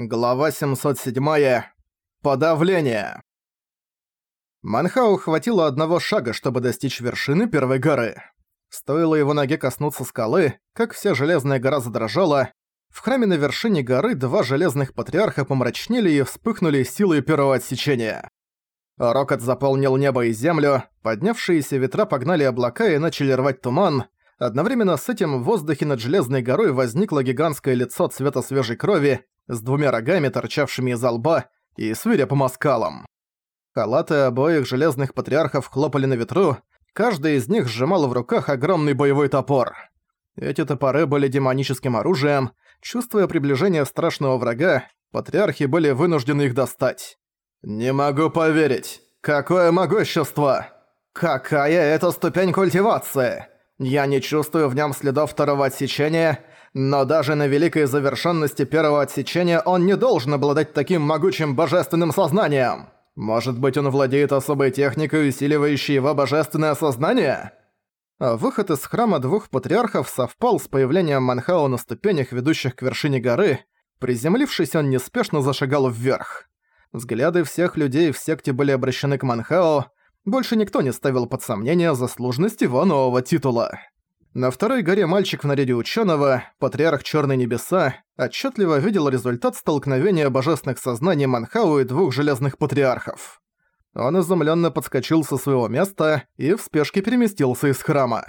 Глава 707. Подавление. Манхау хватило одного шага, чтобы достичь вершины первой горы. Стоило его ноге коснуться скалы, как вся железная гора задрожала. В храме на вершине горы два железных патриарха помрачнели и вспыхнули силой первого отсечения. Рокот заполнил небо и землю, поднявшиеся ветра погнали облака и начали рвать туман. Одновременно с этим в воздухе над Железной горой возникло гигантское лицо цвета свежей крови, с двумя рогами, торчавшими из лба, и свирепым оскалом. Халаты обоих железных патриархов хлопали на ветру, каждый из них сжимал в руках огромный боевой топор. Эти топоры были демоническим оружием, чувствуя приближение страшного врага, патриархи были вынуждены их достать. «Не могу поверить! Какое могущество! Какая это ступень культивации! Я не чувствую в нем следов второго отсечения, но даже на великой завершенности первого отсечения он не должен обладать таким могучим божественным сознанием. Может быть, он владеет особой техникой, усиливающей его божественное сознание? Выход из храма двух патриархов совпал с появлением Манхао на ступенях, ведущих к вершине горы. Приземлившись, он неспешно зашагал вверх. Взгляды всех людей в секте были обращены к Манхао, больше никто не ставил под сомнение заслуженность его нового титула. На второй горе мальчик в наряде ученого, патриарх Черной Небеса, отчетливо видел результат столкновения божественных сознаний Манхау и двух железных патриархов. Он изумленно подскочил со своего места и в спешке переместился из храма.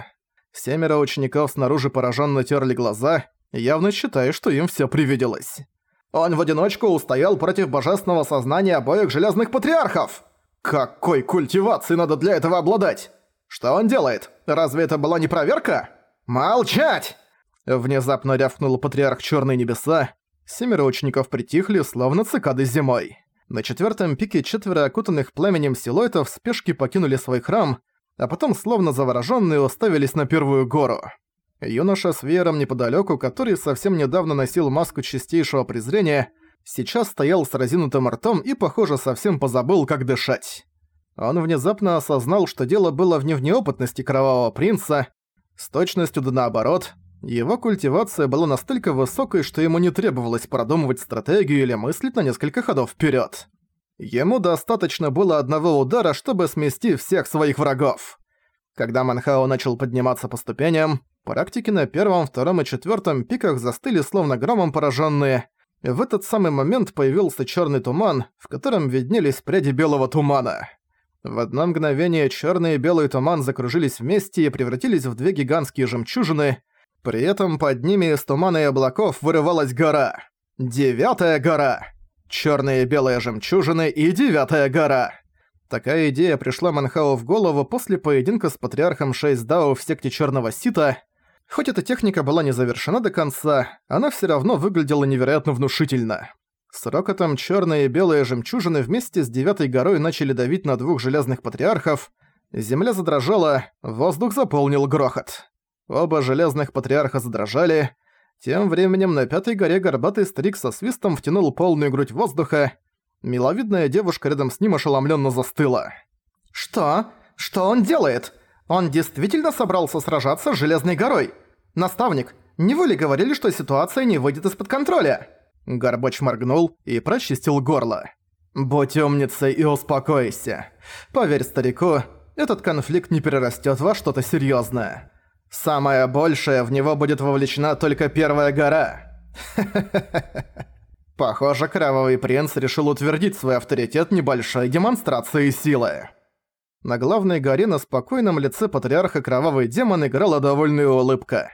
Семеро учеников снаружи пораженно терли глаза, явно считая, что им все привиделось. «Он в одиночку устоял против божественного сознания обоих железных патриархов!» «Какой культивации надо для этого обладать?» «Что он делает? Разве это была не проверка?» «Молчать!» Внезапно рявкнул патриарх Черные Небеса. Семеро учеников притихли, словно цикады зимой. На четвертом пике четверо окутанных пламенем силуэтов в спешке покинули свой храм, а потом, словно завороженные, уставились на первую гору. Юноша с веером неподалеку, который совсем недавно носил маску чистейшего презрения, сейчас стоял с разинутым ртом и, похоже, совсем позабыл, как дышать. Он внезапно осознал, что дело было в не в неопытности Кровавого Принца, с точностью да наоборот. Его культивация была настолько высокой, что ему не требовалось продумывать стратегию или мыслить на несколько ходов вперед. Ему достаточно было одного удара, чтобы смести всех своих врагов. Когда Манхао начал подниматься по ступеням, практики на первом, втором и четвертом пиках застыли словно громом пораженные. В этот самый момент появился черный туман, в котором виднелись пряди белого тумана. В одно мгновение черный и белый туман закружились вместе и превратились в две гигантские жемчужины. При этом под ними из тумана и облаков вырывалась гора. Девятая гора. Черные и белые жемчужины и девятая гора. Такая идея пришла Манхау в голову после поединка с патриархом 6 Дао в секте Черного Сита. Хоть эта техника была не завершена до конца, она все равно выглядела невероятно внушительно. С рокотом чёрные и белые жемчужины вместе с девятой горой начали давить на двух железных патриархов. Земля задрожала, воздух заполнил грохот. Оба железных патриарха задрожали. Тем временем на пятой горе горбатый старик со свистом втянул полную грудь воздуха. Миловидная девушка рядом с ним ошеломленно застыла. «Что? Что он делает? Он действительно собрался сражаться с Железной горой? Наставник, не вы ли говорили, что ситуация не выйдет из-под контроля?» Горбач моргнул и прочистил горло. «Будь умницей и успокойся. Поверь старику, этот конфликт не перерастет во что-то серьезное. Самое большее в него будет вовлечена только первая гора». Похоже, Кровавый Принц решил утвердить свой авторитет небольшой демонстрацией силы. На главной горе на спокойном лице патриарха Кровавый Демон играла довольная улыбка.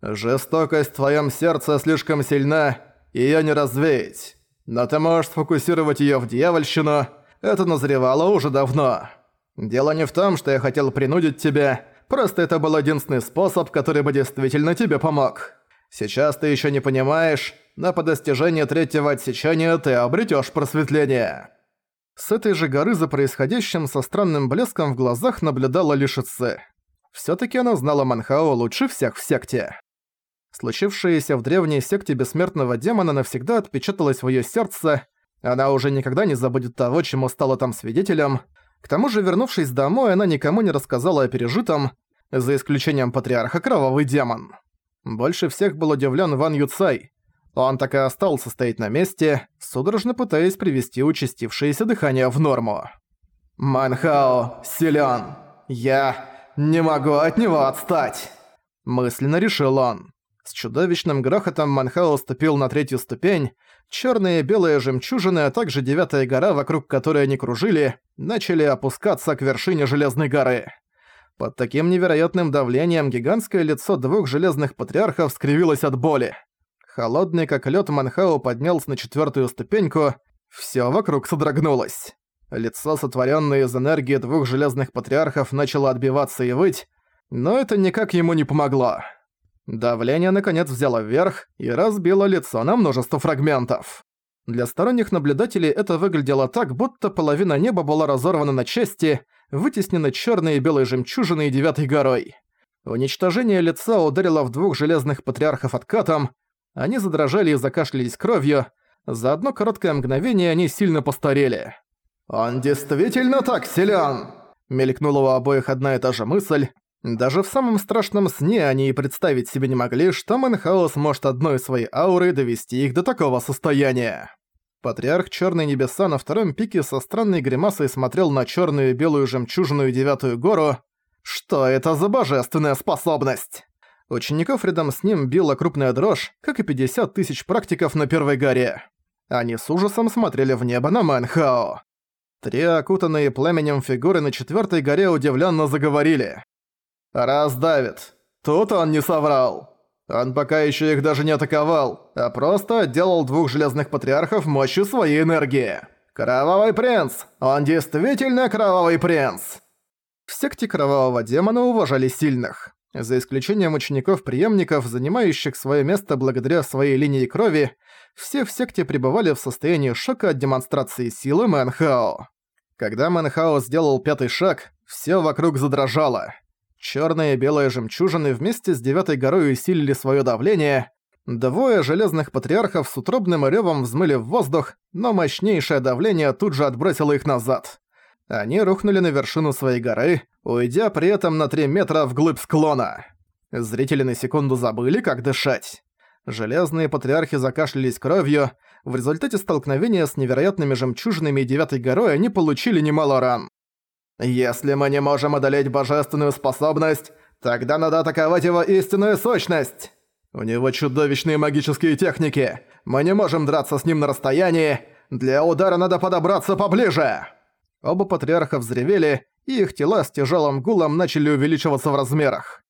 «Жестокость в твоем сердце слишком сильна, Её не развеять. Но ты можешь сфокусировать её в дьявольщину. Это назревало уже давно. Дело не в том, что я хотел принудить тебя, просто это был единственный способ, который бы действительно тебе помог. Сейчас ты ещё не понимаешь, но по достижении третьего отсечения ты обретёшь просветление». С этой же горы за происходящим со странным блеском в глазах наблюдала Лишице. Всё-таки она знала Манхао лучше всех в секте. Случившееся в древней секте бессмертного демона навсегда отпечаталось в её сердце, она уже никогда не забудет того, чему стала там свидетелем. К тому же, вернувшись домой, она никому не рассказала о пережитом, за исключением патриарха Кровавый Демон. Больше всех был удивлен Ван Юцай. Он так и остался стоять на месте, судорожно пытаясь привести участившееся дыхание в норму. «Манхао силён! Я не могу от него отстать!» Мысленно решил он. С чудовищным грохотом Манхао ступил на третью ступень, черные и белые жемчужины, а также девятая гора, вокруг которой они кружили, начали опускаться к вершине Железной горы. Под таким невероятным давлением гигантское лицо двух железных патриархов скривилось от боли. Холодный как лед Манхао поднялся на четвертую ступеньку, все вокруг содрогнулось. Лицо, сотворенное из энергии двух железных патриархов, начало отбиваться и выть, но это никак ему не помогло. Давление наконец взяло вверх и разбило лицо на множество фрагментов. Для сторонних наблюдателей это выглядело так, будто половина неба была разорвана на части, вытеснена черной и белой жемчужиной и девятой горой. Уничтожение лица ударило в двух железных патриархов откатом, они задрожали и закашлялись кровью, за одно короткое мгновение они сильно постарели. «Он действительно так силен!» Мелькнула у обоих одна и та же мысль, даже в самом страшном сне они и представить себе не могли, что Мэнхаус может одной своей аурой довести их до такого состояния. Патриарх Черной Небеса на втором пике со странной гримасой смотрел на черную и белую жемчужину и девятую гору. Что это за божественная способность? Учеников рядом с ним била крупная дрожь, как и 50 тысяч практиков на Первой горе. Они с ужасом смотрели в небо на Мэнхао. Три окутанные пламенем фигуры на четвертой горе удивленно заговорили. Раздавит. Тут он не соврал. Он пока еще их даже не атаковал, а просто отделал двух железных патриархов мощью своей энергии. Кровавый принц! Он действительно кровавый принц! В секте кровавого демона уважали сильных. За исключением учеников-преемников, занимающих свое место благодаря своей линии крови, все в секте пребывали в состоянии шока от демонстрации силы Мэнхао. Когда Мэнхао сделал пятый шаг, все вокруг задрожало. Чёрные и белые жемчужины вместе с Девятой горой усилили своё давление. Двое железных патриархов с утробным рёвом взмыли в воздух, но мощнейшее давление тут же отбросило их назад. Они рухнули на вершину своей горы, уйдя при этом на 3 метра вглубь склона. Зрители на секунду забыли, как дышать. Железные патриархи закашлялись кровью, в результате столкновения с невероятными жемчужинами и Девятой горой они получили немало ран. Если мы не можем одолеть божественную способность, тогда надо атаковать его истинную сущность. У него чудовищные магические техники. Мы не можем драться с ним на расстоянии. Для удара надо подобраться поближе. Оба патриарха взревели, и их тела с тяжелым гулом начали увеличиваться в размерах.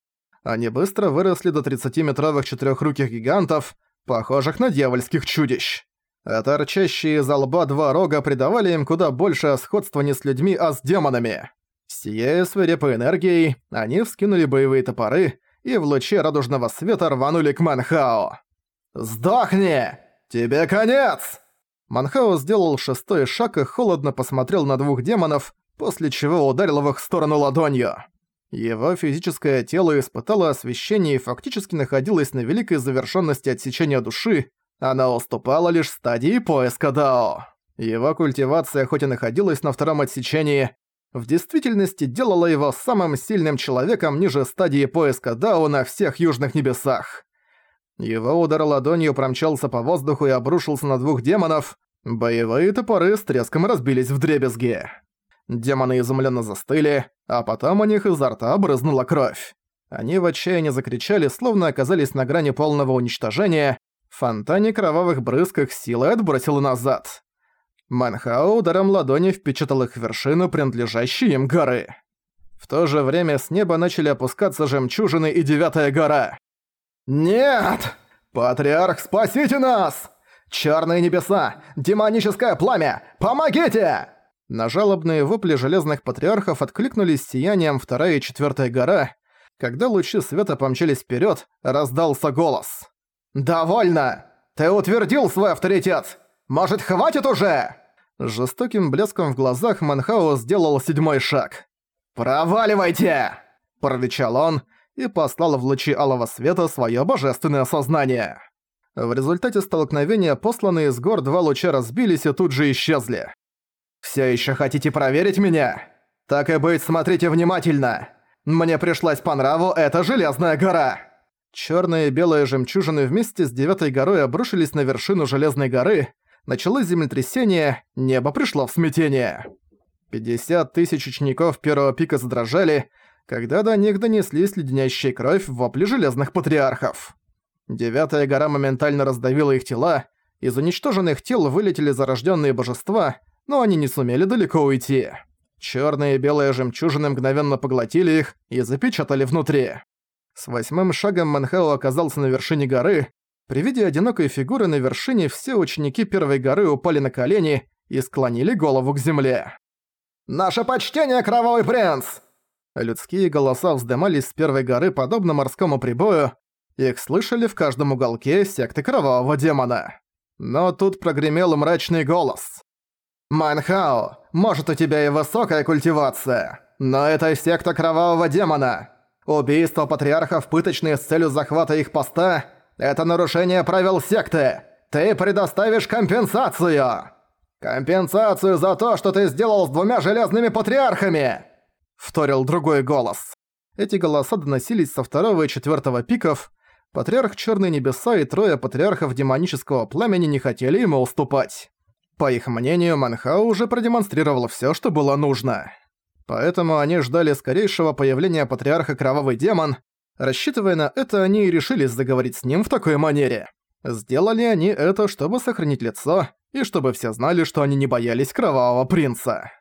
Они быстро выросли до 30-метровых четырехруких гигантов, похожих на дьявольских чудищ а торчащие из лба два рога придавали им куда большее сходство не с людьми, а с демонами. Сияя свирепой энергией, они вскинули боевые топоры и в луче радужного света рванули к Манхао. «Сдохни! Тебе конец!» Манхао сделал шестой шаг и холодно посмотрел на двух демонов, после чего ударил в их сторону ладонью. Его физическое тело испытало освещение и фактически находилось на великой завершенности отсечения души, она уступала лишь стадии поиска Дао. Его культивация хоть и находилась на втором отсечении, в действительности делала его самым сильным человеком ниже стадии поиска Дао на всех южных небесах. Его удар ладонью промчался по воздуху и обрушился на двух демонов. Боевые топоры с треском разбились в дребезги. Демоны изумленно застыли, а потом у них изо рта брызнула кровь. Они в отчаянии закричали, словно оказались на грани полного уничтожения, фонтане кровавых брызг их силой отбросило назад. Манхао ударом ладони впечатал их в вершину, принадлежащей им горы. В то же время с неба начали опускаться жемчужины и девятая гора. «Нет! Патриарх, спасите нас! Черные небеса! Демоническое пламя! Помогите!» На жалобные вопли железных патриархов откликнулись сиянием вторая и четвертая гора. Когда лучи света помчались вперед, раздался голос. «Довольно! Ты утвердил свой авторитет! Может, хватит уже?» Жестоким блеском в глазах Манхао сделал седьмой шаг. «Проваливайте!» – прорычал он и послал в лучи алого света свое божественное сознание. В результате столкновения посланные с гор два луча разбились и тут же исчезли. «Всё ещё хотите проверить меня? Так и быть, смотрите внимательно. Мне пришлась по нраву эта Железная гора!» Чёрные и белые жемчужины вместе с Девятой горой обрушились на вершину Железной горы, началось землетрясение, небо пришло в смятение. 50 тысяч учеников первого пика задрожали, когда до них донеслись леденящие кровь в вопли железных патриархов. Девятая гора моментально раздавила их тела, из уничтоженных тел вылетели зарожденные божества, но они не сумели далеко уйти. Черные и белые жемчужины мгновенно поглотили их и запечатали внутри. С восьмым шагом Манхао оказался на вершине горы. При виде одинокой фигуры на вершине все ученики первой горы упали на колени и склонили голову к земле. «Наше почтение, Кровавый Принц!» Людские голоса вздымались с первой горы подобно морскому прибою, их слышали в каждом уголке секты Кровавого Демона. Но тут прогремел мрачный голос. «Манхао, может у тебя и высокая культивация, но это секта Кровавого Демона. Убийство патриархов пыточные с целью захвата их поста – это нарушение правил секты. Ты предоставишь компенсацию!» «Компенсацию за то, что ты сделал с двумя железными патриархами!» – вторил другой голос. Эти голоса доносились со второго и четвертого пиков. Патриарх Черные Небеса и трое патриархов Демонического Пламени не хотели ему уступать. По их мнению, Манхау уже продемонстрировал все, что было нужно. Поэтому они ждали скорейшего появления патриарха Кровавый Демон. Рассчитывая на это, они и решились заговорить с ним в такой манере. Сделали они это, чтобы сохранить лицо, и чтобы все знали, что они не боялись Кровавого Принца.